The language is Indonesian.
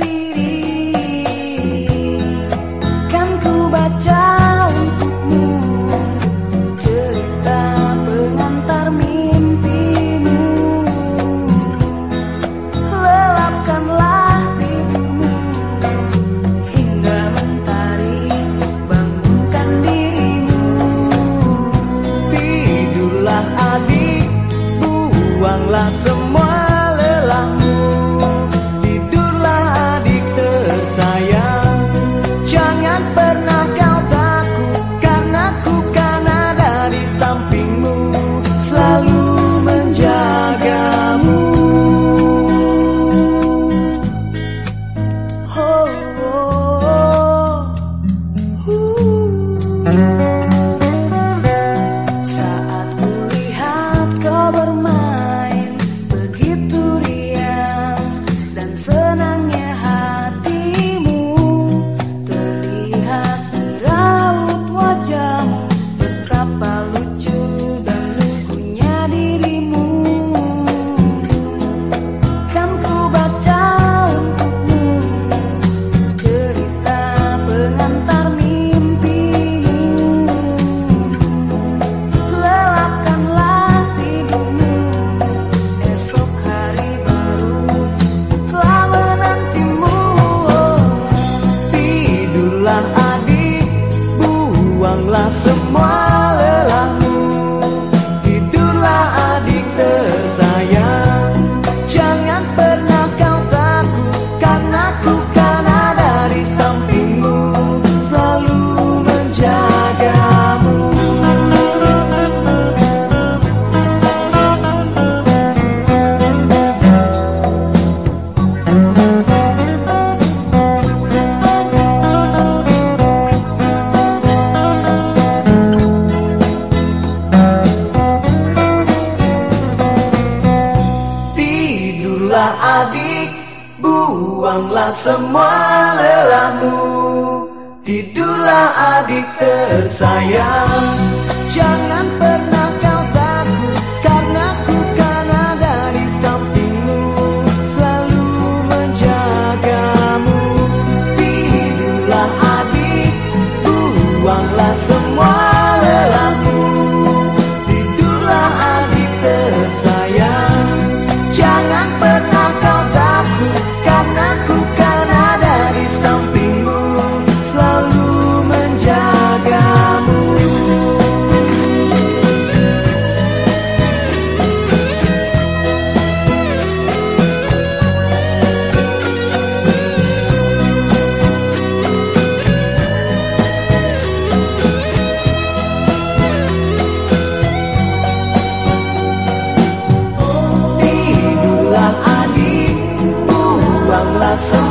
You. Buanglah semua lelahmu Tidurlah adik tersayang. Jangan pernah kau takut Karena ku kan ada di sampingmu. Selalu menjagamu. Tidurlah adik Buanglah semua lelah coração.